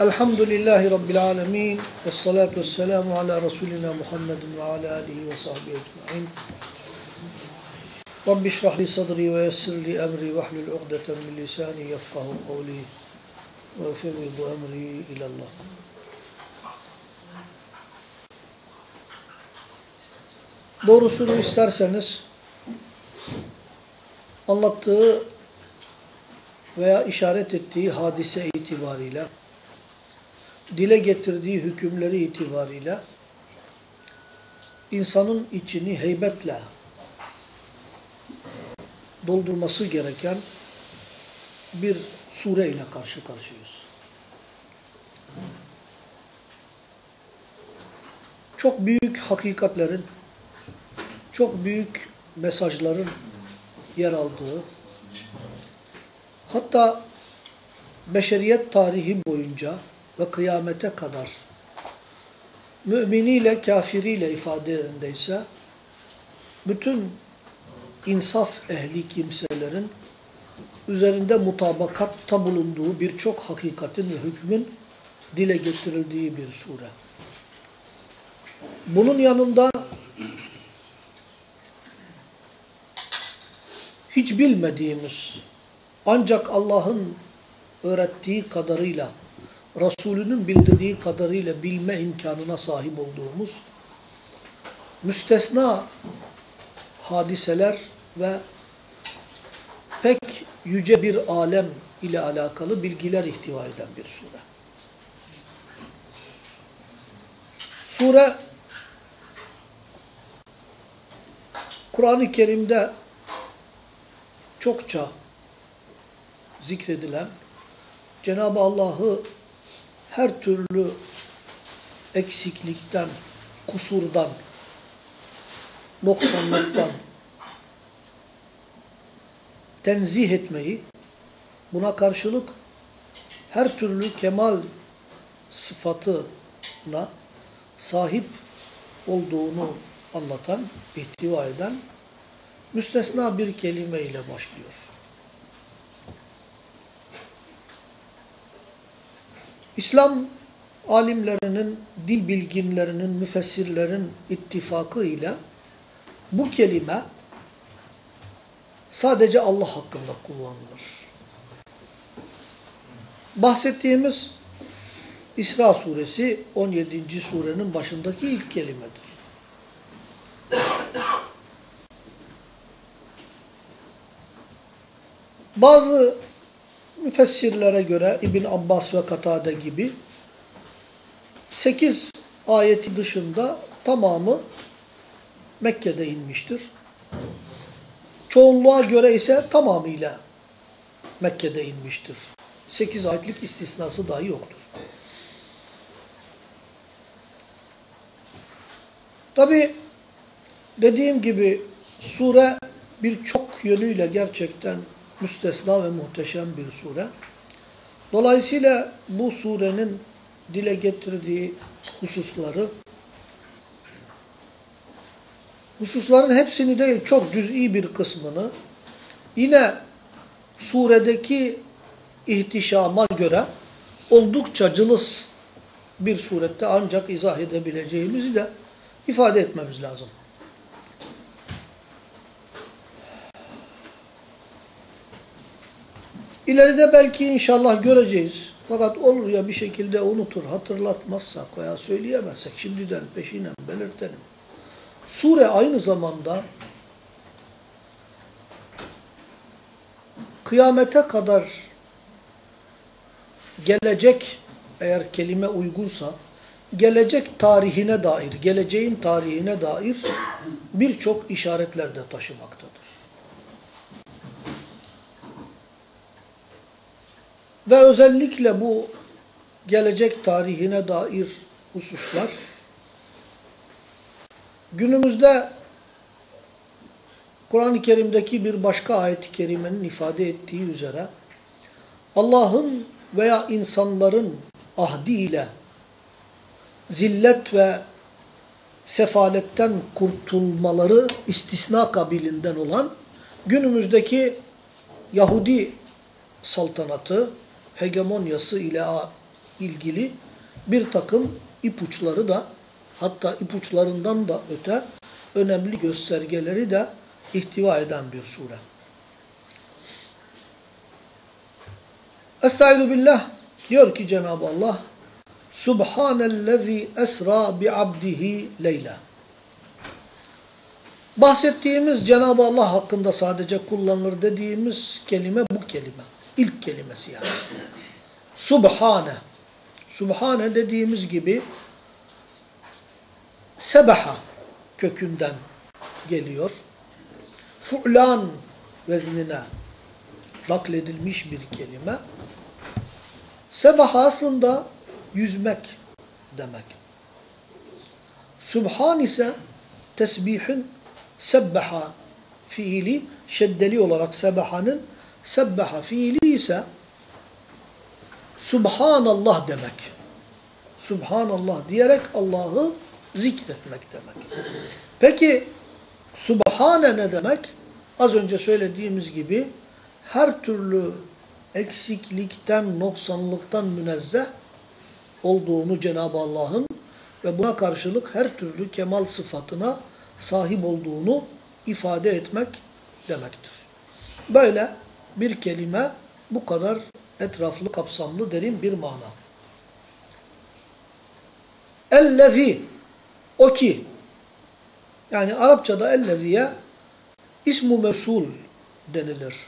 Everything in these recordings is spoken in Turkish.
Elhamdülillahi Rabbil alemin. Ve salatu ve selamu ala Resulina Muhammedin ve ala alihi ve sahbihi ecma'in. Rabbi şrah li sadri ve yessir li emri ve hlul uqdeten min lisani yefkahu kavli ve fevvidu emri ilallah. Doğrusunu isterseniz anlattığı veya işaret ettiği hadise itibariyle, dile getirdiği hükümleri itibariyle insanın içini heybetle doldurması gereken bir sure ile karşı karşıyayız. Çok büyük hakikatlerin, çok büyük mesajların yer aldığı, hatta beşeriyet tarihi boyunca ve kıyamete kadar müminiyle kafiriyle ifade yerindeyse bütün insaf ehli kimselerin üzerinde mutabakatta bulunduğu birçok hakikatin ve hükmün dile getirildiği bir sure. Bunun yanında hiç bilmediğimiz ancak Allah'ın öğrettiği kadarıyla, Resulünün bildirdiği kadarıyla bilme imkanına sahip olduğumuz müstesna hadiseler ve pek yüce bir alem ile alakalı bilgiler ihtiva eden bir sure. Sure Kur'an-ı Kerim'de çokça zikredilen Cenab-ı Allah'ı her türlü eksiklikten, kusurdan, noksanlıktan tenzih etmeyi, buna karşılık her türlü kemal sıfatına sahip olduğunu anlatan, ihtiva eden müstesna bir kelime ile başlıyor. İslam alimlerinin, dil bilginlerinin, müfessirlerin ittifakı ile bu kelime sadece Allah hakkında kullanılır. Bahsettiğimiz İsra suresi 17. surenin başındaki ilk kelimedir. Bazı müfessirlere göre İbn Abbas ve Katade gibi 8 ayeti dışında tamamı Mekke'de inmiştir. Çoğunluğa göre ise tamamıyla Mekke'de inmiştir. 8 ayetlik istisnası dahi yoktur. Tabi dediğim gibi sure birçok yönüyle gerçekten müstesna ve muhteşem bir sure. Dolayısıyla bu surenin dile getirdiği hususları, hususların hepsini değil çok cüz'i bir kısmını yine suredeki ihtişama göre oldukça cılız bir surette ancak izah edebileceğimizi de ifade etmemiz lazım. İleride belki inşallah göreceğiz. Fakat olur ya bir şekilde unutur, hatırlatmazsak veya söyleyemezsek şimdiden peşinen belirtelim. Sure aynı zamanda kıyamete kadar gelecek eğer kelime uygunsa gelecek tarihine dair, geleceğin tarihine dair birçok işaretler de taşımaktadır. Ve özellikle bu gelecek tarihine dair hususlar günümüzde Kur'an-ı Kerim'deki bir başka ayet-i kerimenin ifade ettiği üzere Allah'ın veya insanların ahdiyle zillet ve sefaletten kurtulmaları istisna kabilinden olan günümüzdeki Yahudi saltanatı, hegemonyası ile ilgili bir takım ipuçları da hatta ipuçlarından da öte önemli göstergeleri de ihtiva eden bir sure. Estaizu billah diyor ki Cenab-ı Allah Subhanellezi esra bi abdihi leyla. Bahsettiğimiz Cenab-ı Allah hakkında sadece kullanılır dediğimiz kelime bu kelime. İlk kelimesi yani. Subhane. Subhane dediğimiz gibi sebaha kökünden geliyor. Fu'lan veznine nakledilmiş bir kelime. Sebaha aslında yüzmek demek. Subhan ise tesbihin sebbaha fiili şeddeli olarak sebahanın sebbaha fiili ise Subhanallah demek. Subhanallah diyerek Allah'ı zikretmek demek. Peki Subhane ne demek? Az önce söylediğimiz gibi her türlü eksiklikten, noksanlıktan münezzeh olduğunu Cenab-ı Allah'ın ve buna karşılık her türlü kemal sıfatına sahip olduğunu ifade etmek demektir. Böyle bir kelime bu kadar etraflı, kapsamlı, derin bir mana. Ellezi o ki yani Arapçada elleziye ismu mesul denilir.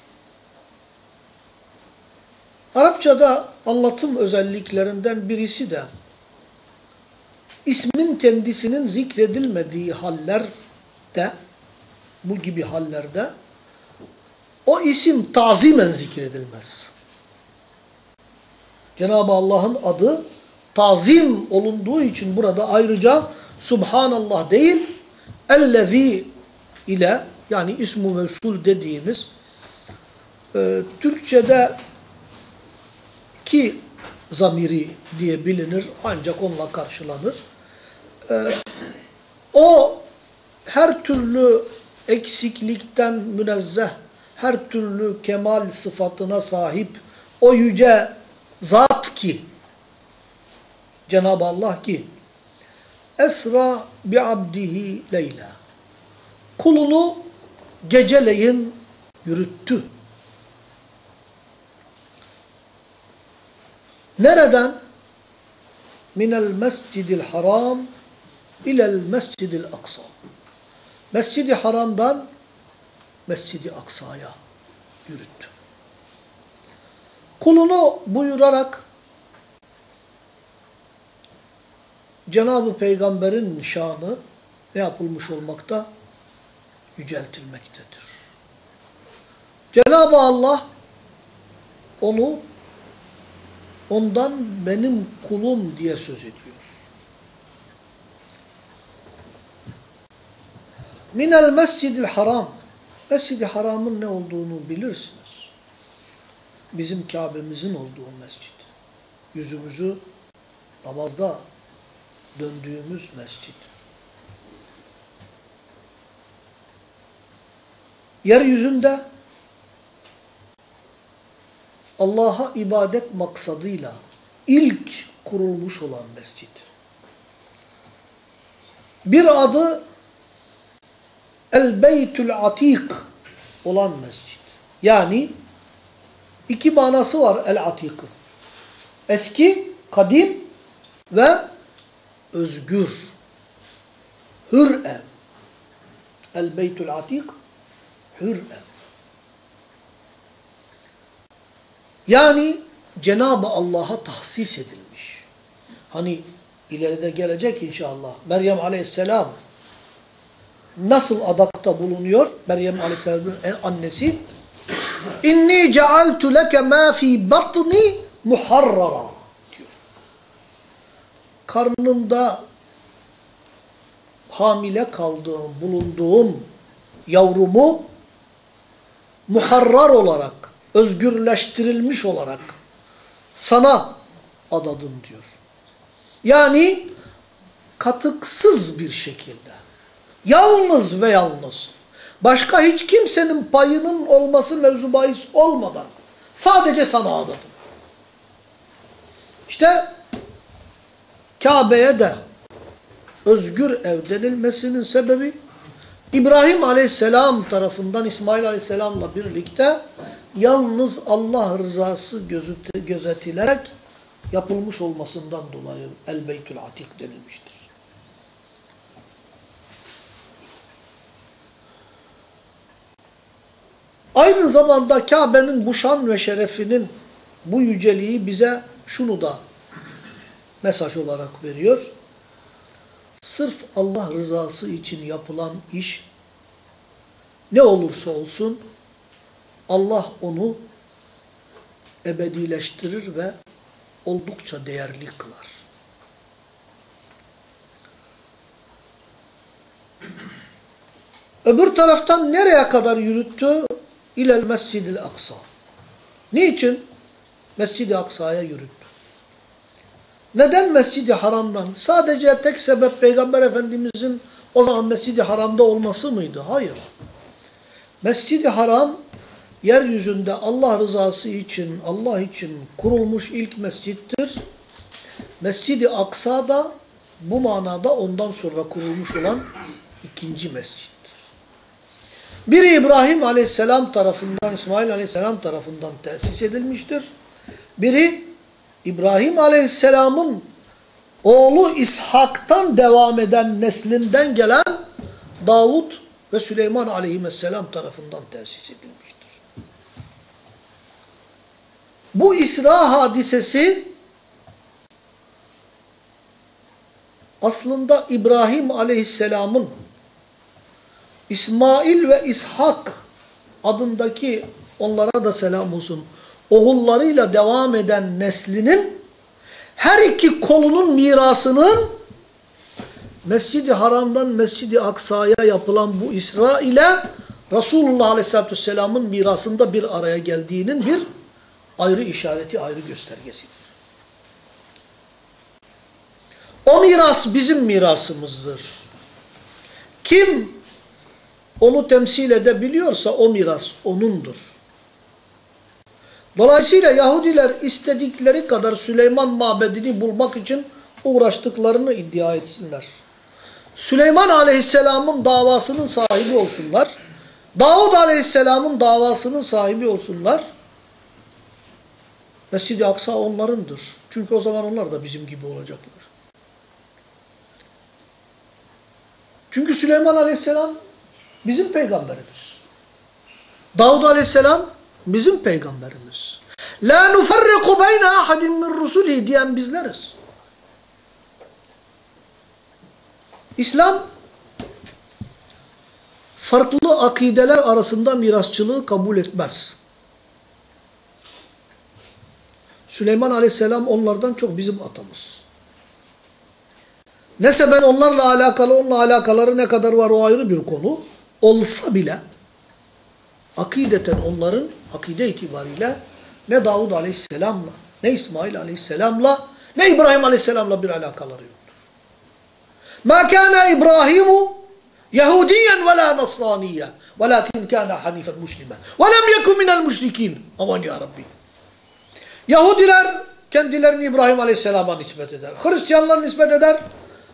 Arapçada anlatım özelliklerinden birisi de ismin kendisinin zikredilmediği hallerde bu gibi hallerde o isim tazimen zikredilmez. Cenab-ı Allah'ın adı tazim olunduğu için burada ayrıca Subhanallah değil, ellezi ile yani ismu mevsul dediğimiz e, Türkçe'de ki zamiri diye bilinir ancak onunla karşılanır. E, o her türlü eksiklikten münezzeh, her türlü kemal sıfatına sahip o yüce zat ki Cenab-ı Allah ki Esra bi abdihi leyla. Kulunu geceleyin yürüttü. Nereden? Minel mescidil haram ilel mescidil aksa. Mescidi haramdan mescidi aksaya yürüttü. Kulunu buyurarak Cenab-ı Peygamber'in şanı ne yapılmış olmakta? Yüceltilmektedir. Cenab-ı Allah onu ondan benim kulum diye söz ediyor. Minel mescidil haram. Mescid-i haramın ne olduğunu bilirsiniz. Bizim Kabe'mizin olduğu mescid. Yüzümüzü namazda döndüğümüz mescid. Yeryüzünde Allah'a ibadet maksadıyla ilk kurulmuş olan mescid. Bir adı El Beytül Atik olan mescid. Yani iki manası var El Atik'ın. Eski, kadim ve özgür. Hür ev. El Beytül Atik hür ev. Yani Cenab-ı Allah'a tahsis edilmiş. Hani ileride gelecek inşallah. Meryem Aleyhisselam nasıl adakta bulunuyor? Meryem Aleyhisselam'ın annesi İnni cealtu leke ma fi batni muharrara diyor. Karnımda hamile kaldığım, bulunduğum yavrumu muharrar olarak, özgürleştirilmiş olarak sana adadım diyor. Yani katıksız bir şekilde, yalnız ve yalnız, başka hiç kimsenin payının olması mevzu bahis olmadan, Sadece sana adadım. İşte Kabe'ye de özgür ev denilmesinin sebebi İbrahim Aleyhisselam tarafından İsmail Aleyhisselam'la birlikte yalnız Allah rızası gözetilerek yapılmış olmasından dolayı El Beytül Atik denilmiştir. Aynı zamanda Kabe'nin bu şan ve şerefinin bu yüceliği bize şunu da mesaj olarak veriyor. Sırf Allah rızası için yapılan iş ne olursa olsun Allah onu ebedileştirir ve oldukça değerli kılar. Öbür taraftan nereye kadar yürüttü? İlel Mescid-i Aksa. Niçin? Mescid-i Aksa'ya yürüttü. Neden Mescid-i Haram'dan? Sadece tek sebep Peygamber Efendimizin o zaman Mescid-i Haram'da olması mıydı? Hayır. Mescid-i Haram yeryüzünde Allah rızası için, Allah için kurulmuş ilk mescittir. Mescid-i Aksa da bu manada ondan sonra kurulmuş olan ikinci mescittir. Biri İbrahim Aleyhisselam tarafından, İsmail Aleyhisselam tarafından tesis edilmiştir. Biri İbrahim Aleyhisselam'ın oğlu İshak'tan devam eden neslinden gelen Davud ve Süleyman Aleyhisselam tarafından tesis edilmiştir. Bu İsra hadisesi aslında İbrahim Aleyhisselam'ın İsmail ve İshak adındaki onlara da selam olsun oğullarıyla devam eden neslinin her iki kolunun mirasının Mescid-i Haram'dan Mescid-i Aksa'ya yapılan bu İsra ile Resulullah Aleyhisselatü Vesselam'ın mirasında bir araya geldiğinin bir ayrı işareti, ayrı göstergesidir. O miras bizim mirasımızdır. Kim onu temsil edebiliyorsa o miras onundur. Dolayısıyla Yahudiler istedikleri kadar Süleyman mabedini bulmak için uğraştıklarını iddia etsinler. Süleyman aleyhisselamın davasının sahibi olsunlar. Davud aleyhisselamın davasının sahibi olsunlar. Mescid-i Aksa onlarındır. Çünkü o zaman onlar da bizim gibi olacaklar. Çünkü Süleyman aleyhisselam bizim peygamberimiz. Davud aleyhisselam bizim peygamberimiz. La nufarriku beyne ahadin min rusuli diyen bizleriz. İslam farklı akideler arasında mirasçılığı kabul etmez. Süleyman aleyhisselam onlardan çok bizim atamız. Neyse ben onlarla alakalı, onunla alakaları ne kadar var o ayrı bir konu. Olsa bile akideten onların akide itibariyle ne Davud aleyhisselamla, ne İsmail aleyhisselamla, ne İbrahim aleyhisselamla bir alakaları yoktur. Ma kana İbrahimu Yahudiyen ve la Nasraniye velakin kana hanifen muslime ve lem yekun minel müşrikin. Aman ya Rabbi. Yahudiler kendilerini İbrahim aleyhisselama nispet eder. Hristiyanlar nispet eder.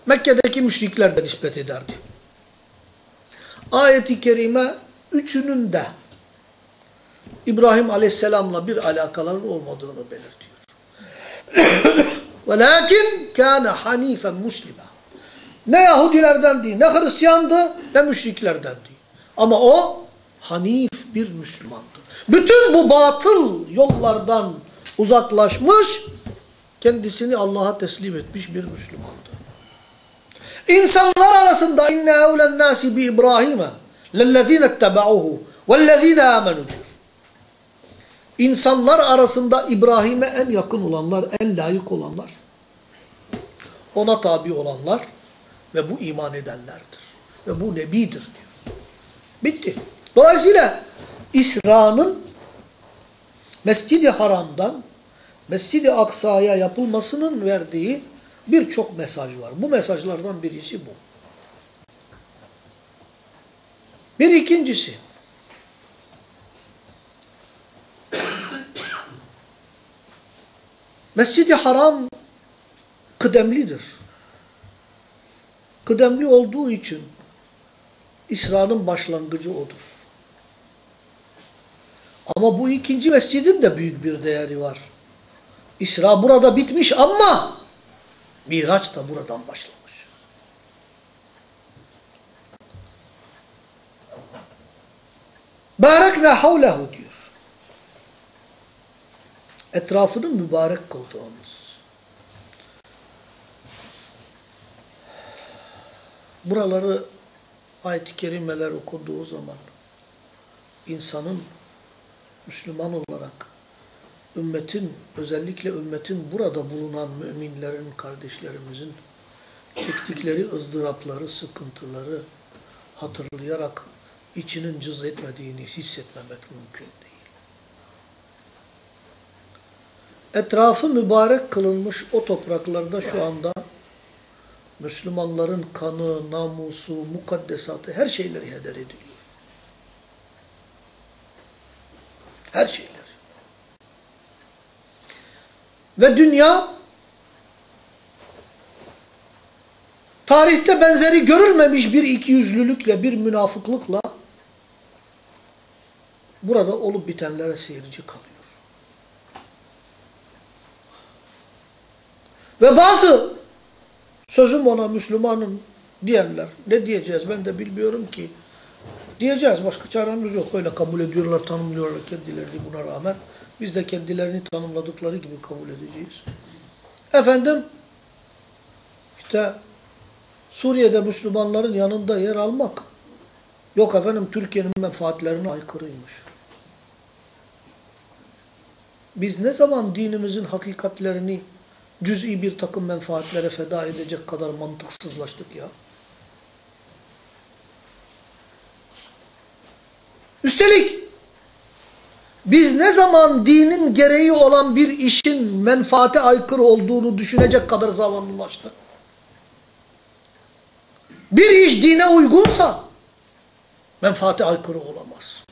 Mekke'deki müşrikler de nispet ederdi. Ayet-i kerime üçünün de İbrahim Aleyhisselam'la bir alakaların olmadığını belirtiyor. Velakin kâne hanifen muslima. Ne Yahudilerdendi, ne Hristiyandı, ne müşriklerdendi. Ama o hanif bir Müslümandı. Bütün bu batıl yollardan uzaklaşmış, kendisini Allah'a teslim etmiş bir Müslümandı. İnsanlar arasında inne evlen nasi bi İbrahim'e lellezine etteba'uhu vellezine amenu diyor. İnsanlar arasında İbrahim'e en yakın olanlar, en layık olanlar, ona tabi olanlar ve bu iman edenlerdir. Ve bu nebidir diyor. Bitti. Dolayısıyla İsra'nın Mescid-i Haram'dan Mescid-i Aksa'ya yapılmasının verdiği birçok mesaj var. Bu mesajlardan birisi bu. Bir ikincisi, Mescid-i Haram kıdemlidir. Kıdemli olduğu için İsra'nın başlangıcı odur. Ama bu ikinci mescidin de büyük bir değeri var. İsra burada bitmiş ama Miraç da buradan başlamış. Barekne havlehu diyor. Etrafını mübarek kıldığımız. Buraları ayet-i kerimeler okunduğu zaman insanın Müslüman olarak ümmetin, özellikle ümmetin burada bulunan müminlerin, kardeşlerimizin çektikleri ızdırapları, sıkıntıları hatırlayarak içinin cız etmediğini hissetmemek mümkün değil. Etrafı mübarek kılınmış o topraklarda şu anda Müslümanların kanı, namusu, mukaddesatı her şeyleri heder ediliyor. Her şeyler. Ve dünya tarihte benzeri görülmemiş bir ikiyüzlülükle, bir münafıklıkla burada olup bitenlere seyirci kalıyor. Ve bazı sözüm ona Müslümanım diyenler ne diyeceğiz ben de bilmiyorum ki. Diyeceğiz başka çaremiz yok. Öyle kabul ediyorlar, tanımlıyorlar kendilerini buna rağmen. Biz de kendilerini tanımladıkları gibi kabul edeceğiz. Efendim işte Suriye'de Müslümanların yanında yer almak yok efendim Türkiye'nin menfaatlerine aykırıymış. Biz ne zaman dinimizin hakikatlerini cüz'i bir takım menfaatlere feda edecek kadar mantıksızlaştık ya? Biz ne zaman dinin gereği olan bir işin menfaate aykırı olduğunu düşünecek kadar zavallılaştık? Bir iş dine uygunsa menfaate aykırı olamaz.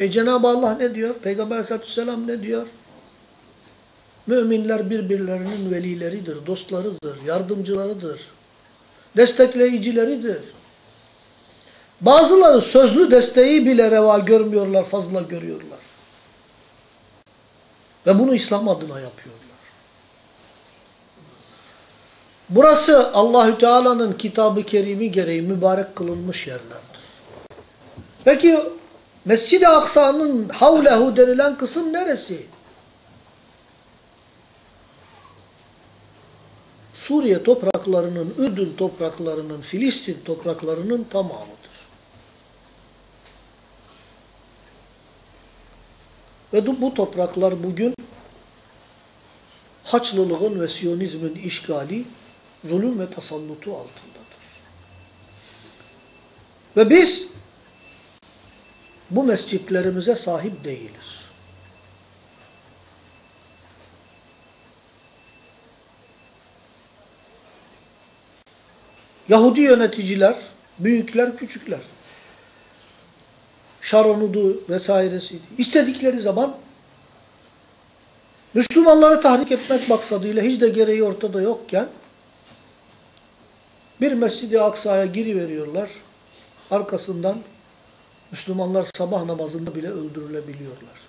E Cenab-ı Allah ne diyor? Peygamber aleyhissalatü ne diyor? Müminler birbirlerinin velileridir, dostlarıdır, yardımcılarıdır, destekleyicileridir. Bazıları sözlü desteği bile reva görmüyorlar, fazla görüyorlar. Ve bunu İslam adına yapıyorlar. Burası Allahü Teala'nın kitabı kerimi gereği mübarek kılınmış yerlerdir. Peki Mescid-i Aksa'nın havlehu denilen kısım neresi? Suriye topraklarının, Ürdün topraklarının, Filistin topraklarının tamamıdır. Ve bu topraklar bugün Haçlılığın ve Siyonizmin işgali, zulüm ve tasallutu altındadır. Ve biz bu mescitlerimize sahip değiliz. Yahudi yöneticiler, büyükler, küçükler. Şaronudu vesairesiydi. İstedikleri zaman Müslümanları tahrik etmek maksadıyla hiç de gereği ortada yokken bir Mescid-i Aksa'ya giriveriyorlar. Arkasından Müslümanlar sabah namazında bile öldürülebiliyorlar.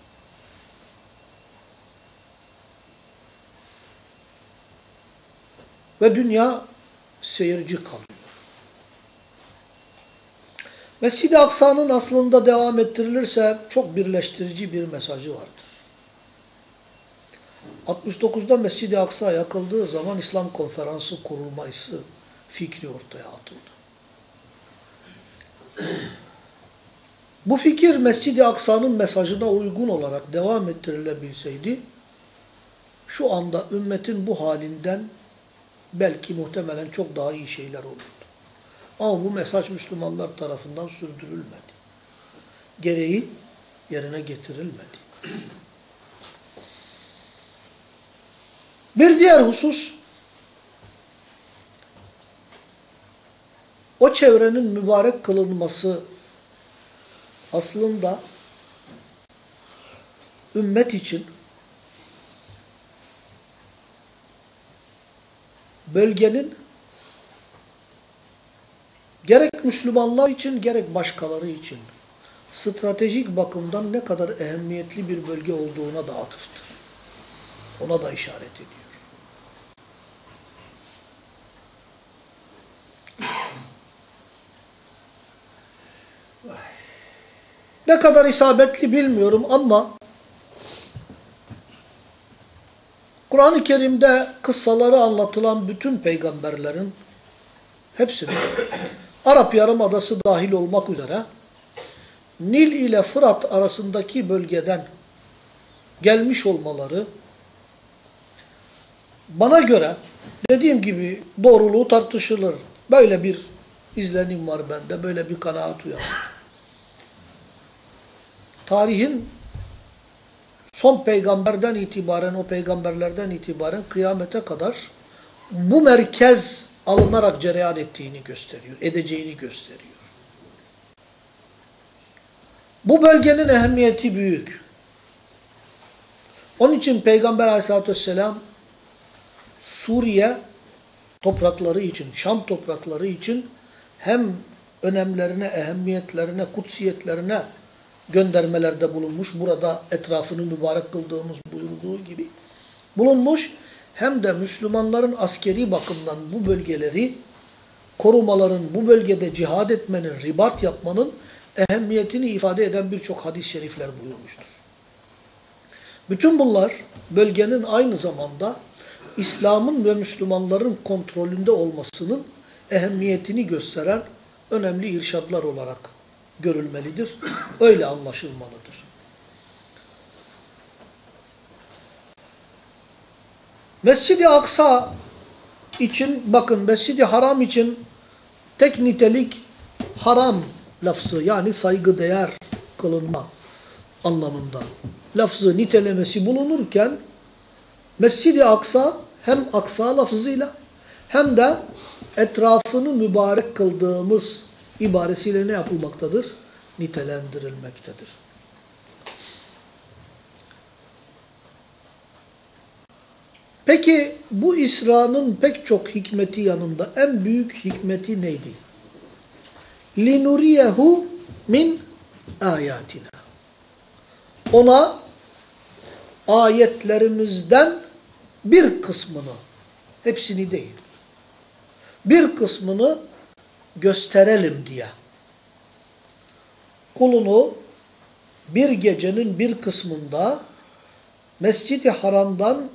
Ve dünya seyirci kalıyor. Mescid-i Aksa'nın aslında devam ettirilirse çok birleştirici bir mesajı vardır. 69'da Mescid-i Aksa yakıldığı zaman İslam konferansı kurulması fikri ortaya atıldı. Bu fikir Mescid-i Aksa'nın mesajına uygun olarak devam ettirilebilseydi, şu anda ümmetin bu halinden belki muhtemelen çok daha iyi şeyler olurdu. Ama bu mesaj Müslümanlar tarafından sürdürülmedi. Gereği yerine getirilmedi. Bir diğer husus, o çevrenin mübarek kılınması aslında ümmet için bölgenin gerek Müslümanlar için gerek başkaları için stratejik bakımdan ne kadar ehemmiyetli bir bölge olduğuna da atıftır. Ona da işaret ediyor. Ne kadar isabetli bilmiyorum ama Kur'an-ı Kerim'de kıssaları anlatılan bütün peygamberlerin hepsinin Arap Yarımadası dahil olmak üzere Nil ile Fırat arasındaki bölgeden gelmiş olmaları bana göre dediğim gibi doğruluğu tartışılır. Böyle bir izlenim var bende, böyle bir kanaat uyanır. Tarihin son peygamberden itibaren, o peygamberlerden itibaren kıyamete kadar bu merkez alınarak cereyan ettiğini gösteriyor, edeceğini gösteriyor. Bu bölgenin ehemmiyeti büyük. Onun için Peygamber aleyhissalatü vesselam Suriye toprakları için, Şam toprakları için hem önemlerine, ehemmiyetlerine, kutsiyetlerine göndermelerde bulunmuş. Burada etrafını mübarek kıldığımız buyurduğu gibi bulunmuş. Hem de Müslümanların askeri bakımdan bu bölgeleri korumaların, bu bölgede cihad etmenin, ribat yapmanın ehemmiyetini ifade eden birçok hadis-i şerifler buyurmuştur. Bütün bunlar bölgenin aynı zamanda İslam'ın ve Müslümanların kontrolünde olmasının ehemmiyetini gösteren önemli irşadlar olarak görülmelidir. Öyle anlaşılmalıdır. Mescid-i Aksa için bakın Mescid-i Haram için tek nitelik haram lafzı yani saygıdeğer kılınma anlamında lafzı nitelemesi bulunurken Mescid-i Aksa hem Aksa lafzıyla hem de etrafını mübarek kıldığımız ibaresiyle ne yapılmaktadır? Nitelendirilmektedir. Peki bu İsra'nın pek çok hikmeti yanında en büyük hikmeti neydi? لِنُرِيَهُ min ayatina. Ona ayetlerimizden bir kısmını, hepsini değil, bir kısmını gösterelim diye. Kulunu bir gecenin bir kısmında Mescid-i Haram'dan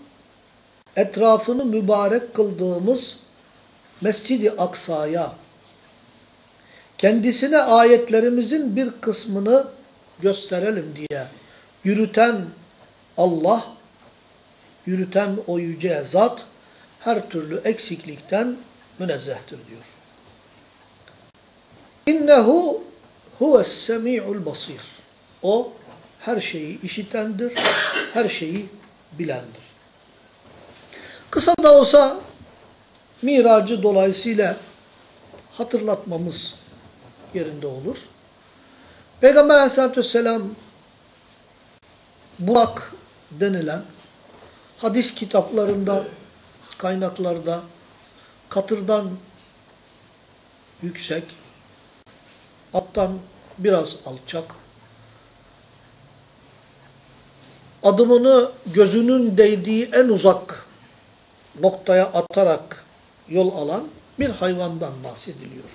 etrafını mübarek kıldığımız Mescid-i Aksa'ya kendisine ayetlerimizin bir kısmını gösterelim diye yürüten Allah, yürüten o yüce zat her türlü eksiklikten münezzehtir diyor. İnnehu huves semi'ul basir. O her şeyi işitendir, her şeyi bilendir. Kısa da olsa miracı dolayısıyla hatırlatmamız yerinde olur. Peygamber aleyhissalatü vesselam Burak denilen hadis kitaplarında, kaynaklarda katırdan yüksek, attan biraz alçak, adımını gözünün değdiği en uzak noktaya atarak yol alan bir hayvandan bahsediliyor.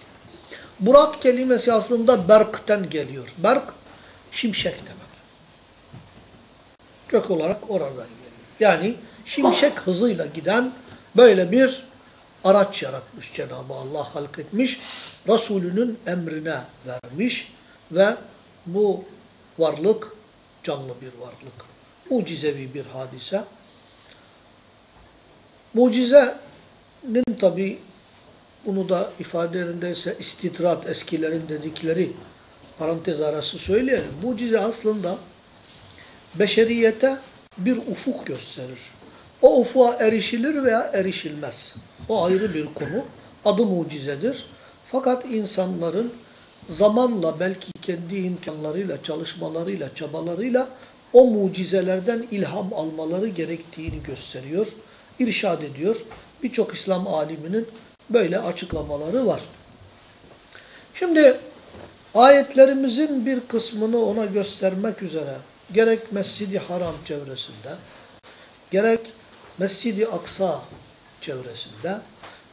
Burak kelimesi aslında berkten geliyor. Berk, şimşek demek. Kök olarak oradan geliyor. Yani şimşek hızıyla giden böyle bir araç yaratmış Cenab-ı Allah halk etmiş. Resulünün emrine vermiş ve bu varlık canlı bir varlık. Mucizevi bir hadise. Mucizenin tabi bunu da ifade yerindeyse istitrat eskilerin dedikleri parantez arası söyleyelim. Mucize aslında beşeriyete bir ufuk gösterir. O ufuğa erişilir veya erişilmez. O ayrı bir konu. Adı mucizedir. Fakat insanların zamanla belki kendi imkanlarıyla, çalışmalarıyla, çabalarıyla o mucizelerden ilham almaları gerektiğini gösteriyor, irşad ediyor. birçok İslam aliminin böyle açıklamaları var. Şimdi ayetlerimizin bir kısmını ona göstermek üzere gerek Mescid-i Haram çevresinde, gerek Mescid-i Aksa çevresinde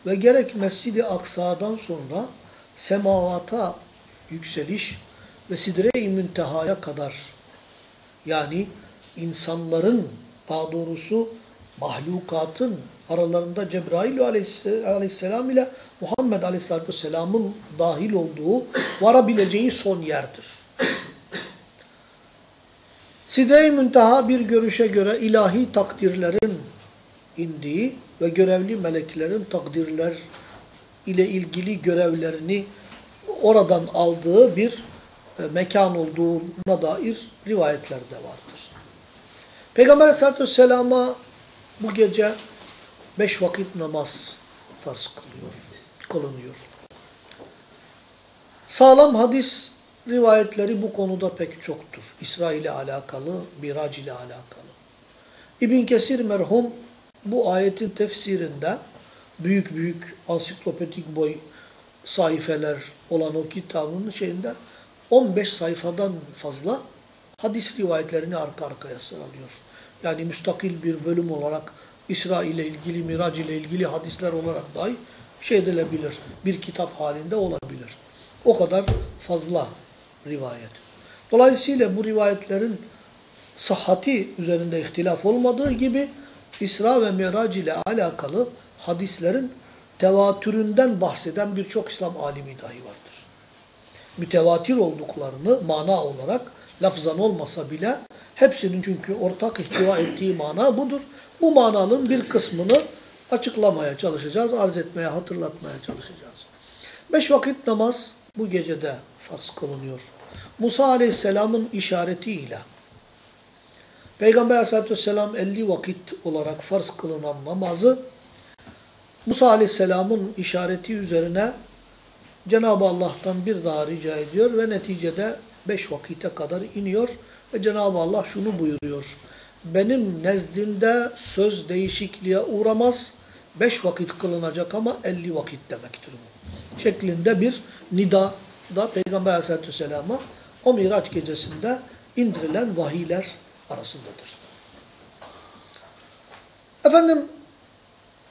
ve gerek Mescid-i Aksa'dan sonra semavata yükseliş ve Sidre-i Münteha'ya kadar yani insanların daha doğrusu mahlukatın aralarında Cebrail aleyhisselam ile Muhammed aleyhisselatü vesselamın dahil olduğu varabileceği son yerdir. Sidre-i Münteha bir görüşe göre ilahi takdirlerin indiği ve görevli meleklerin takdirler ile ilgili görevlerini oradan aldığı bir e, mekan olduğuna dair rivayetler de vardır. Peygamber aleyhissalatü vesselama bu gece beş vakit namaz farz kılıyor, kılınıyor. Sağlam hadis rivayetleri bu konuda pek çoktur. İsra ile alakalı, Mirac ile alakalı. İbn Kesir merhum bu ayetin tefsirinde büyük büyük ansiklopedik boy sayfeler olan o kitabının şeyinde 15 sayfadan fazla hadis rivayetlerini arka arkaya sıralıyor. Yani müstakil bir bölüm olarak İsra ile ilgili, Mirac ile ilgili hadisler olarak dahi şey edilebilir. Bir kitap halinde olabilir. O kadar fazla rivayet. Dolayısıyla bu rivayetlerin sahhati üzerinde ihtilaf olmadığı gibi İsra ve Mirac ile alakalı hadislerin tevatüründen bahseden birçok İslam alimi dahi vardır. Mütevatir olduklarını mana olarak lafzan olmasa bile hepsinin çünkü ortak ihtiva ettiği mana budur. Bu mananın bir kısmını açıklamaya çalışacağız, arz etmeye, hatırlatmaya çalışacağız. Beş vakit namaz bu gecede farz kılınıyor. Musa Aleyhisselam'ın işaretiyle Peygamber Aleyhisselatü Vesselam 50 vakit olarak farz kılınan namazı Musa Aleyhisselam'ın işareti üzerine Cenab-ı Allah'tan bir daha rica ediyor ve neticede beş vakite kadar iniyor ve Cenab-ı Allah şunu buyuruyor. Benim nezdimde söz değişikliğe uğramaz, beş vakit kılınacak ama elli vakit demektir bu. Şeklinde bir nida da Peygamber Aleyhisselatü Vesselam'a o Miraç gecesinde indirilen vahiyler arasındadır. Efendim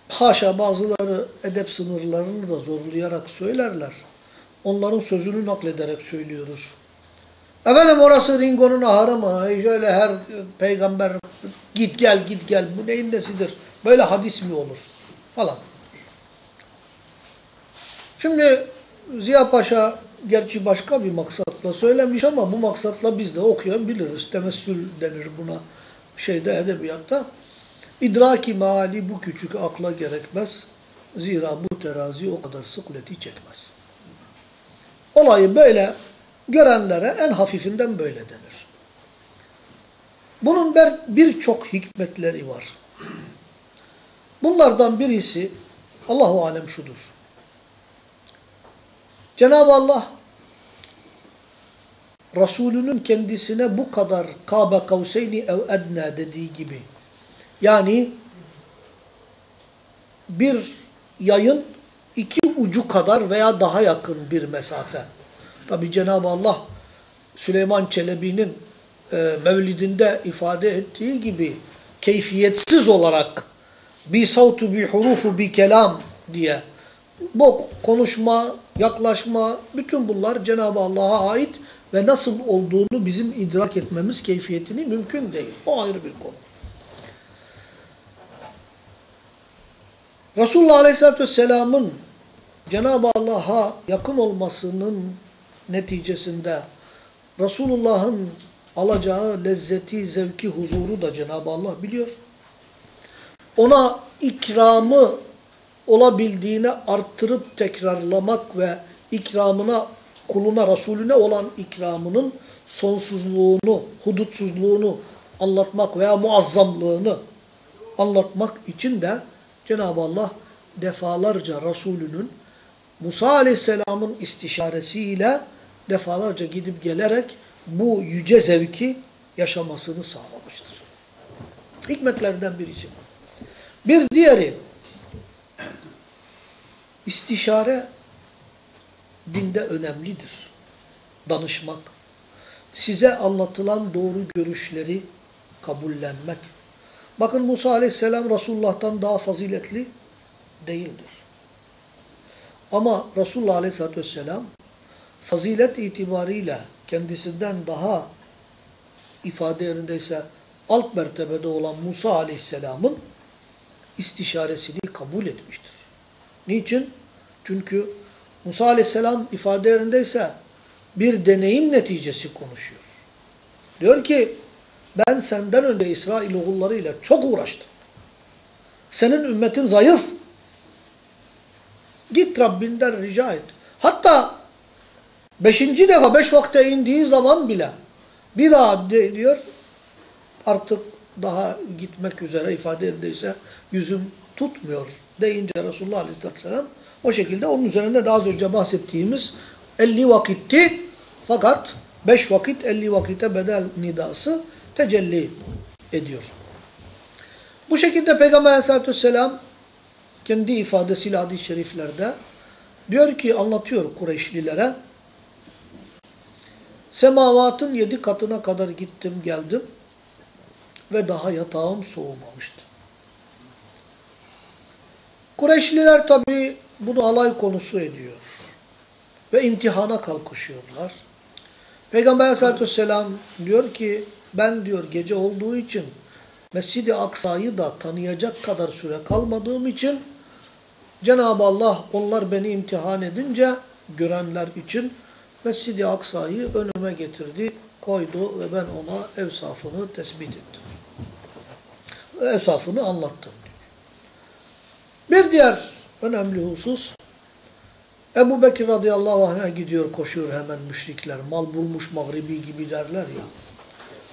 haşa bazıları edep sınırlarını da zorlayarak söylerler. Onların sözünü naklederek söylüyoruz. Efendim orası Ringo'nun ahırı mı? Şöyle her peygamber git gel git gel bu neyin nesidir? Böyle hadis mi olur? Falan. Şimdi Ziya Paşa gerçi başka bir maksatla söylemiş ama bu maksatla biz de okuyan biliriz. Temessül denir buna şeyde edebiyatta. İdraki mali bu küçük akla gerekmez. Zira bu terazi o kadar sıkleti çekmez. Olayı böyle görenlere en hafifinden böyle denir. Bunun birçok hikmetleri var. Bunlardan birisi Allahu alem şudur. Cenab-ı Allah Resulünün kendisine bu kadar kabe kavseyni ev edna dediği gibi yani bir yayın iki ucu kadar veya daha yakın bir mesafe. Tabi Cenab-ı Allah Süleyman Çelebi'nin e, mevlidinde ifade ettiği gibi keyfiyetsiz olarak bi savtu bi hurufu bi kelam diye bu konuşma, yaklaşma, bütün bunlar Cenab-ı Allah'a ait ve nasıl olduğunu bizim idrak etmemiz keyfiyetini mümkün değil. O ayrı bir konu. Resulullah Aleyhisselatü Vesselam'ın Cenab-ı Allah'a yakın olmasının neticesinde Resulullah'ın alacağı lezzeti, zevki, huzuru da Cenab-ı Allah biliyor. Ona ikramı olabildiğine arttırıp tekrarlamak ve ikramına, kuluna, Resulüne olan ikramının sonsuzluğunu, hudutsuzluğunu anlatmak veya muazzamlığını anlatmak için de Cenab-ı Allah defalarca Resulünün Musa Aleyhisselam'ın istişaresiyle defalarca gidip gelerek bu yüce zevki yaşamasını sağlamıştır. Hikmetlerden birisi bu. Bir diğeri istişare dinde önemlidir. Danışmak. Size anlatılan doğru görüşleri kabullenmek. Bakın Musa aleyhisselam Resulullah'tan daha faziletli değildir. Ama Resulullah aleyhisselatü vesselam fazilet itibariyle kendisinden daha ifade yerindeyse alt mertebede olan Musa aleyhisselamın istişaresini kabul etmiştir. Niçin? Çünkü Musa aleyhisselam ifade yerindeyse bir deneyim neticesi konuşuyor. Diyor ki ben senden önce İsrail oğullarıyla çok uğraştım. Senin ümmetin zayıf. Git Rabbinden rica et. Hatta beşinci defa beş vakte indiği zaman bile bir daha diyor artık daha gitmek üzere ifade edildiyse yüzüm tutmuyor deyince Resulullah Aleyhisselam o şekilde onun üzerinde daha az önce bahsettiğimiz 50 vakitti fakat 5 vakit 50 vakite bedel nidası tecelli ediyor. Bu şekilde Peygamber Aleyhisselatü Vesselam kendi ifadesiyle hadis-i şeriflerde diyor ki anlatıyor Kureyşlilere semavatın yedi katına kadar gittim geldim ve daha yatağım soğumamıştı. Kureyşliler tabi bunu alay konusu ediyor ve imtihana kalkışıyorlar. Peygamber aleyhissalatü vesselam diyor ki ben diyor gece olduğu için Mescid-i Aksa'yı da tanıyacak kadar süre kalmadığım için Cenab-ı Allah onlar beni imtihan edince görenler için Mescid-i Aksa'yı önüme getirdi, koydu ve ben ona evsafını tespit ettim. Evsafını anlattım diyor. Bir diğer önemli husus Ebu Bekir radıyallahu anh'a gidiyor koşuyor hemen müşrikler. Mal bulmuş mağribi gibi derler ya.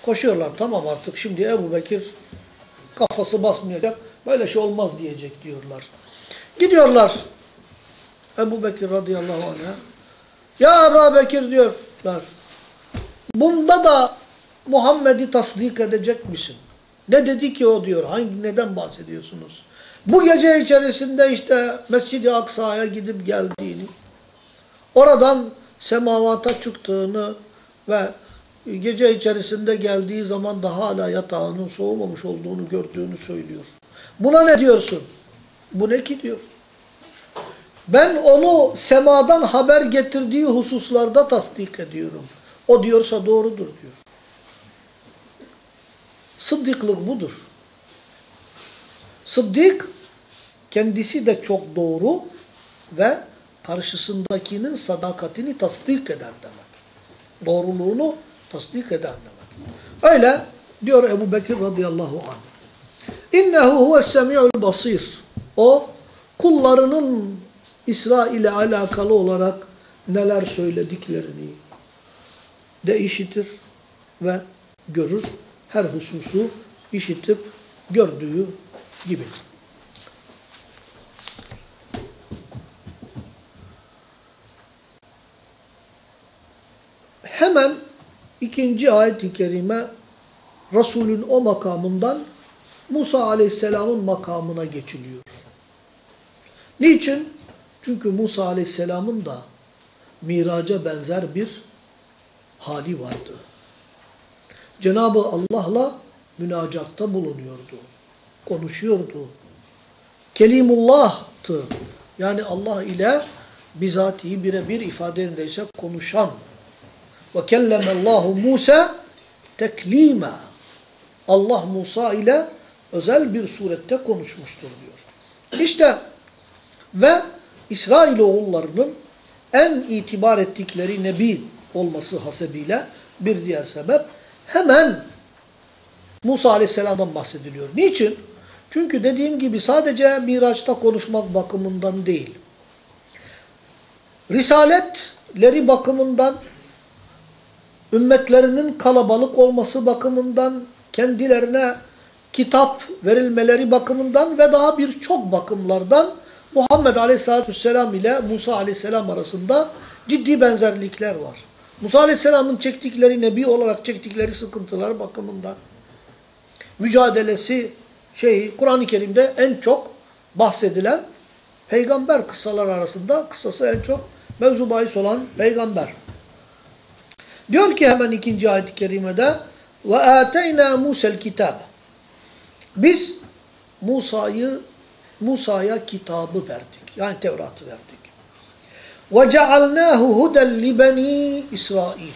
Koşuyorlar tamam artık şimdi Ebu Bekir kafası basmayacak. Böyle şey olmaz diyecek diyorlar. Gidiyorlar Ebu Bekir radıyallahu anh'a. Ya Ebu Bekir diyorlar. Bunda da Muhammed'i tasdik edecek misin? Ne dedi ki o diyor. Hangi neden bahsediyorsunuz? Bu gece içerisinde işte Mescid-i Aksa'ya gidip geldiğini, oradan semavata çıktığını ve gece içerisinde geldiği zaman da hala yatağının soğumamış olduğunu gördüğünü söylüyor. Buna ne diyorsun? Bu ne ki diyor. Ben onu semadan haber getirdiği hususlarda tasdik ediyorum. O diyorsa doğrudur diyor. Sıddıklık budur. Sıddık kendisi de çok doğru ve karşısındakinin sadakatini tasdik eden demek. Doğruluğunu tasdik eden demek. Öyle diyor Ebu Bekir radıyallahu anh. İnnehu huves semi'ul basir. O kullarının İsra ile alakalı olarak neler söylediklerini de işitir ve görür. Her hususu işitip gördüğü gibi. Hemen ikinci ayet-i kerime Resulün o makamından Musa aleyhisselamın makamına geçiliyor. Niçin? Çünkü Musa aleyhisselamın da miraca benzer bir hali vardı. Cenab-ı Allah'la münacatta bulunuyordu. Konuşuyordu. Kelimullah'tı. Yani Allah ile bizatihi birebir ifadeindeyse konuşan. Ve kellemallahu Musa teklima. Allah Musa ile özel bir surette konuşmuştur diyor. İşte ve İsrail oğullarının en itibar ettikleri nebi olması hasebiyle bir diğer sebep hemen Musa Aleyhisselam'dan bahsediliyor. Niçin? Çünkü dediğim gibi sadece Miraç'ta konuşmak bakımından değil. Risaletleri bakımından, ümmetlerinin kalabalık olması bakımından, kendilerine kitap verilmeleri bakımından ve daha birçok bakımlardan Muhammed Aleyhisselatü Vesselam ile Musa Aleyhisselam arasında ciddi benzerlikler var. Musa Aleyhisselam'ın çektikleri, Nebi olarak çektikleri sıkıntılar bakımından mücadelesi şeyi Kur'an-ı Kerim'de en çok bahsedilen Peygamber kıssalar arasında kıssası en çok mevzu bahis olan peygamber. Diyor ki hemen ikinci ayet-i kerimede ve ateyna Musa'l kitab. Biz Musa'yı Musa'ya kitabı verdik. Yani Tevrat'ı verdik. Huden li beni İsrail.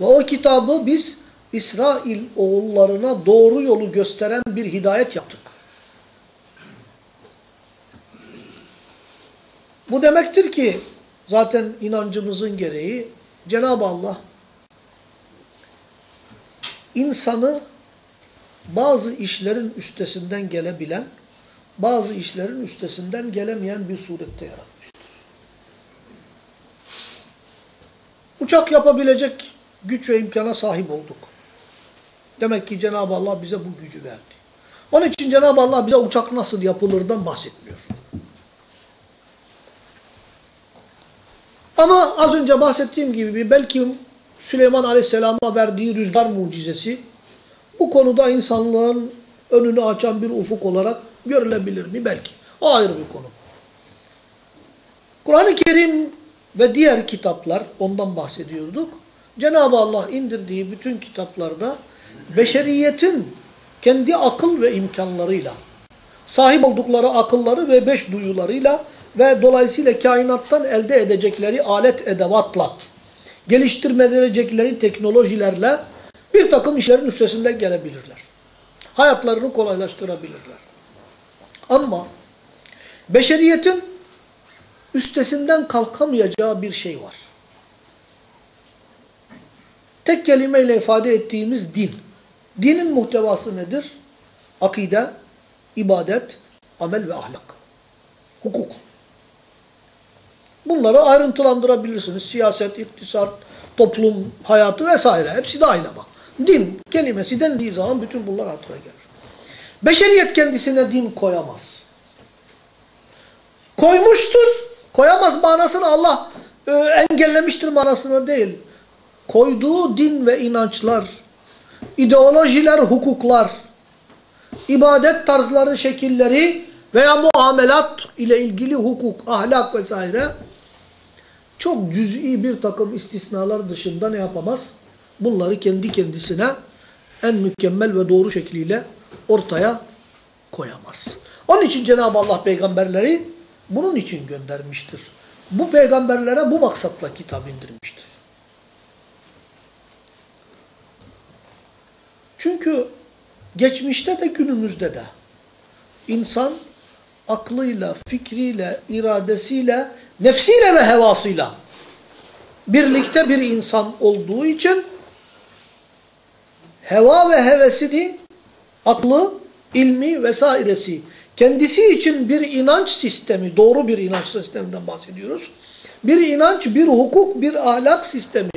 Ve o kitabı biz İsrail oğullarına doğru yolu gösteren bir hidayet yaptık. Bu demektir ki zaten inancımızın gereği Cenab-ı Allah insanı bazı işlerin üstesinden gelebilen, bazı işlerin üstesinden gelemeyen bir surette yaratmıştır. Uçak yapabilecek güç ve imkana sahip olduk. Demek ki Cenab-ı Allah bize bu gücü verdi. Onun için Cenab-ı Allah bize uçak nasıl yapılırdan bahsetmiyor. Ama az önce bahsettiğim gibi belki Süleyman Aleyhisselam'a verdiği rüzgar mucizesi bu konuda insanlığın önünü açan bir ufuk olarak görülebilir mi? Belki. O ayrı bir konu. Kur'an-ı Kerim ve diğer kitaplar, ondan bahsediyorduk. Cenab-ı Allah indirdiği bütün kitaplarda beşeriyetin kendi akıl ve imkanlarıyla, sahip oldukları akılları ve beş duyularıyla ve dolayısıyla kainattan elde edecekleri alet edevatla, geliştirmeyecekleri teknolojilerle bir takım işlerin üstesinden gelebilirler. Hayatlarını kolaylaştırabilirler. Ama beşeriyetin üstesinden kalkamayacağı bir şey var. Tek kelimeyle ifade ettiğimiz din. Dinin muhtevası nedir? Akide, ibadet, amel ve ahlak. Hukuk. Bunları ayrıntılandırabilirsiniz. Siyaset, iktisat, toplum hayatı vesaire. Hepsi dahil ama. Din kelimesi dendiği zaman bütün bunlar hatırına gelir. Beşeriyet kendisine din koyamaz. Koymuştur. Koyamaz manasını Allah e, engellemiştir manasına değil. Koyduğu din ve inançlar, ideolojiler, hukuklar, ibadet tarzları, şekilleri veya muamelat ile ilgili hukuk, ahlak vesaire çok cüz'i bir takım istisnalar dışında ne yapamaz? Bunları kendi kendisine en mükemmel ve doğru şekliyle ortaya koyamaz. Onun için Cenab-ı Allah peygamberleri bunun için göndermiştir. Bu peygamberlere bu maksatla kitap indirmiştir. Çünkü geçmişte de günümüzde de insan aklıyla, fikriyle, iradesiyle, nefsiyle ve hevasıyla birlikte bir insan olduğu için heva ve hevesini, aklı, ilmi vesairesi kendisi için bir inanç sistemi, doğru bir inanç sisteminden bahsediyoruz. Bir inanç, bir hukuk, bir ahlak sistemi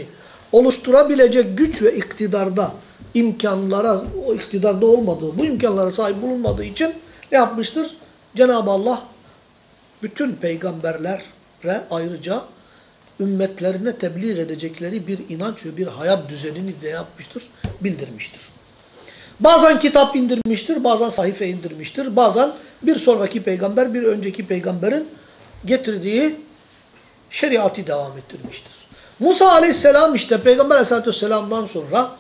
oluşturabilecek güç ve iktidarda, imkanlara, o iktidarda olmadığı, bu imkanlara sahip bulunmadığı için ne yapmıştır? Cenab-ı Allah bütün peygamberlere ayrıca ümmetlerine tebliğ edecekleri bir inanç ve bir hayat düzenini de yapmıştır, bildirmiştir. Bazen kitap indirmiştir, bazen sahife indirmiştir, bazen bir sonraki peygamber, bir önceki peygamberin getirdiği şeriatı devam ettirmiştir. Musa aleyhisselam işte peygamber aleyhissalatü vesselam'dan sonra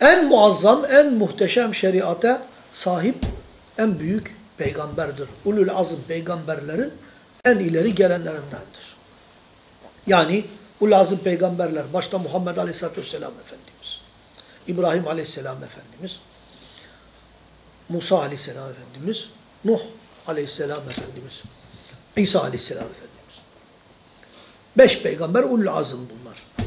en muazzam, en muhteşem şeriate sahip en büyük peygamberdir. Ulul azım peygamberlerin en ileri gelenlerindendir. Yani ulul azım peygamberler, başta Muhammed aleyhissalatü vesselam Efendimiz, İbrahim aleyhisselam Efendimiz, Musa aleyhisselam Efendimiz, Nuh aleyhisselam Efendimiz, İsa aleyhisselam Efendimiz. Beş peygamber ulul azım bunlar.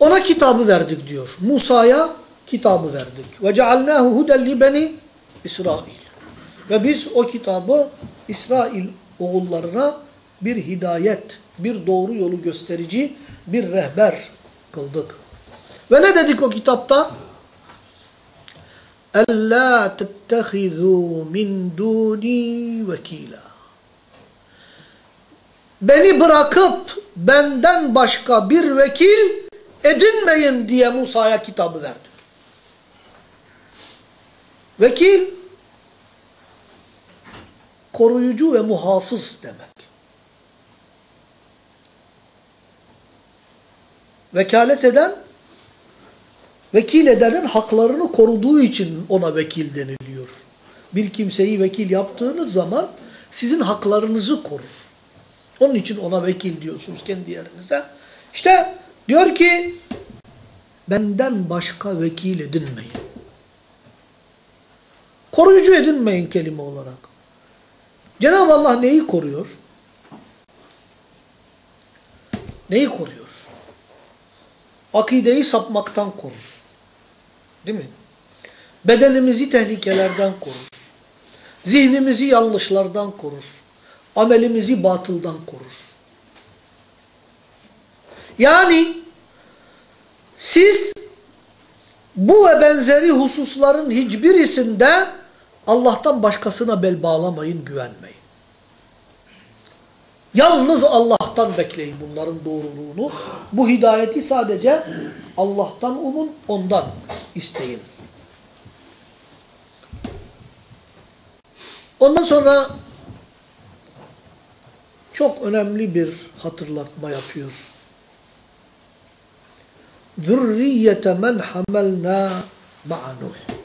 Ona kitabı verdik diyor. Musa'ya kitabı verdik. Ve cealnahu huden li beni İsrail. Ve biz o kitabı İsrail oğullarına bir hidayet, bir doğru yolu gösterici, bir rehber kıldık. Ve ne dedik o kitapta? Ella tettehizû min dûni vekîlâ. Beni bırakıp benden başka bir vekil edinmeyin diye Musa'ya kitabı verdi. Vekil, koruyucu ve muhafız demek. Vekalet eden vekil edenin haklarını koruduğu için ona vekil deniliyor. Bir kimseyi vekil yaptığınız zaman sizin haklarınızı korur. Onun için ona vekil diyorsunuz kendi yerinize. İşte diyor ki benden başka vekil edinmeyin. Koruyucu edinmeyin kelime olarak. Cenab-ı Allah neyi koruyor? Neyi koruyor? Akideyi sapmaktan korur. Değil mi? Bedenimizi tehlikelerden korur. Zihnimizi yanlışlardan korur. Amelimizi batıldan korur. Yani siz bu ve benzeri hususların hiçbirisinde Allah'tan başkasına bel bağlamayın, güvenmeyin. Yalnız Allah'tan bekleyin bunların doğruluğunu. Bu hidayeti sadece Allah'tan umun, ondan isteyin. Ondan sonra çok önemli bir hatırlatma yapıyor. Zürriyete men hamelna ma'a Nuh.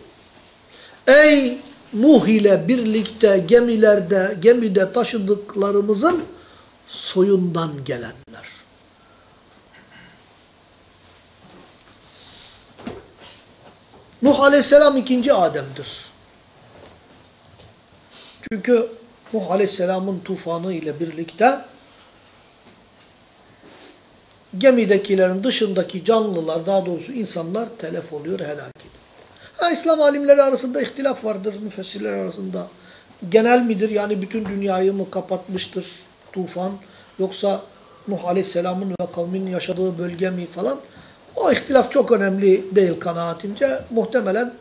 Ey Nuh ile birlikte gemilerde, gemide taşıdıklarımızın soyundan gelenler. Nuh aleyhisselam ikinci Adem'dir. Çünkü Nuh aleyhisselamın tufanı ile birlikte gemidekilerin dışındaki canlılar daha doğrusu insanlar telef oluyor, helak ediyor. Ha, İslam alimleri arasında ihtilaf vardır, müfessirler arasında. Genel midir yani bütün dünyayı mı kapatmıştır tufan yoksa Nuh aleyhisselamın ve kavminin yaşadığı bölge mi falan. O ihtilaf çok önemli değil kanaatimce. Muhtemelen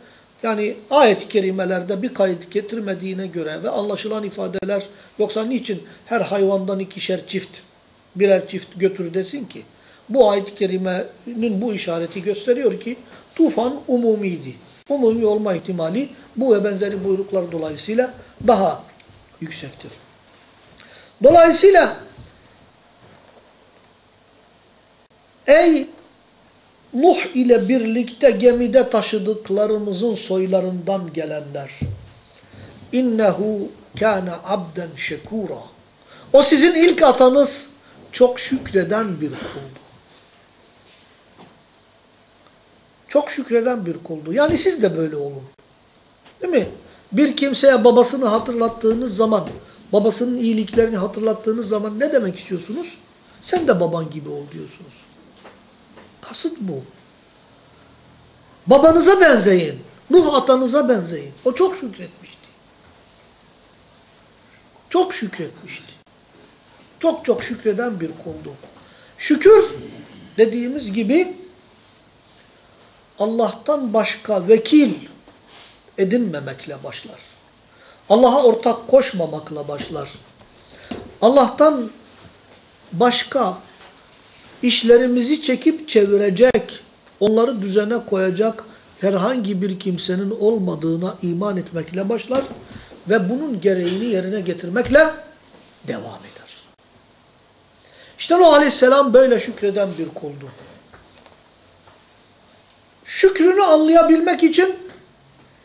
yani ayet-i kerimelerde bir kayıt getirmediğine göre ve anlaşılan ifadeler yoksa niçin her hayvandan ikişer çift birer çift götür desin ki? Bu ayet-i kerimenin bu işareti gösteriyor ki tufan umumiydi. Umumi olma ihtimali bu ve benzeri buyruklar dolayısıyla daha yüksektir. Dolayısıyla ey Nuh ile birlikte gemide taşıdıklarımızın soylarından gelenler. İnnehu kana abden şekura. O sizin ilk atanız çok şükreden bir kuldu. Çok şükreden bir kuldu. Yani siz de böyle olun. Değil mi? Bir kimseye babasını hatırlattığınız zaman, babasının iyiliklerini hatırlattığınız zaman ne demek istiyorsunuz? Sen de baban gibi ol diyorsunuz. Kasıt bu. Babanıza benzeyin. Nuh atanıza benzeyin. O çok şükretmişti. Çok şükretmişti. Çok çok şükreden bir kuldu. Şükür dediğimiz gibi Allah'tan başka vekil edinmemekle başlar. Allah'a ortak koşmamakla başlar. Allah'tan başka işlerimizi çekip çevirecek, onları düzene koyacak herhangi bir kimsenin olmadığına iman etmekle başlar ve bunun gereğini yerine getirmekle devam eder. İşte Nuh Aleyhisselam böyle şükreden bir kuldu. Şükrünü anlayabilmek için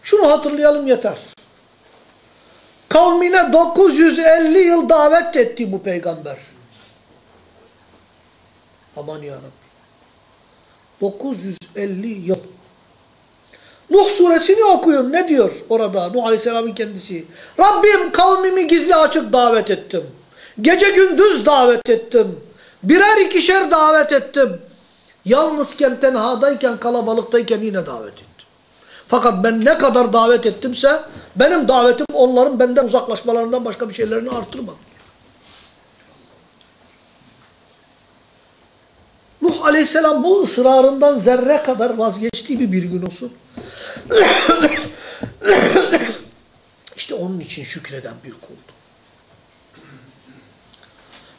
şunu hatırlayalım yeter. Kavmine 950 yıl davet etti bu peygamber. Aman yarabbim. 950 yıl. Nuh suresini okuyun. Ne diyor orada Nuh Aleyhisselam'ın kendisi? Rabbim kavmimi gizli açık davet ettim. Gece gündüz davet ettim. Birer ikişer davet ettim. Yalnızken, tenhadayken, kalabalıktayken yine davet ettim. Fakat ben ne kadar davet ettimse benim davetim onların benden uzaklaşmalarından başka bir şeylerini artırmadı. Nuh aleyhisselam bu ısrarından zerre kadar vazgeçtiği bir, gün olsun. İşte onun için şükreden bir kuldu.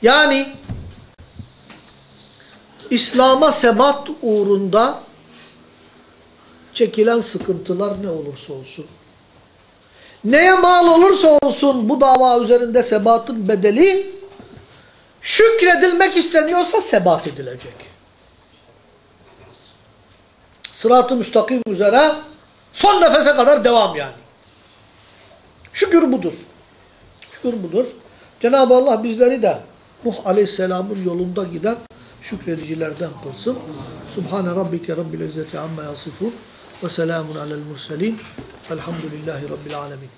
Yani İslam'a sebat uğrunda çekilen sıkıntılar ne olursa olsun, Neye mal olursa olsun bu dava üzerinde sebatın bedeli şükredilmek isteniyorsa sebat edilecek. Sırat-ı müstakim üzere son nefese kadar devam yani. Şükür budur. Şükür budur. Cenab-ı Allah bizleri de Nuh Aleyhisselam'ın yolunda giden şükredicilerden kılsın. Subhane rabbike rabbil izzeti amma yasifun ve selamun alel murselin. Velhamdülillahi rabbil alemin.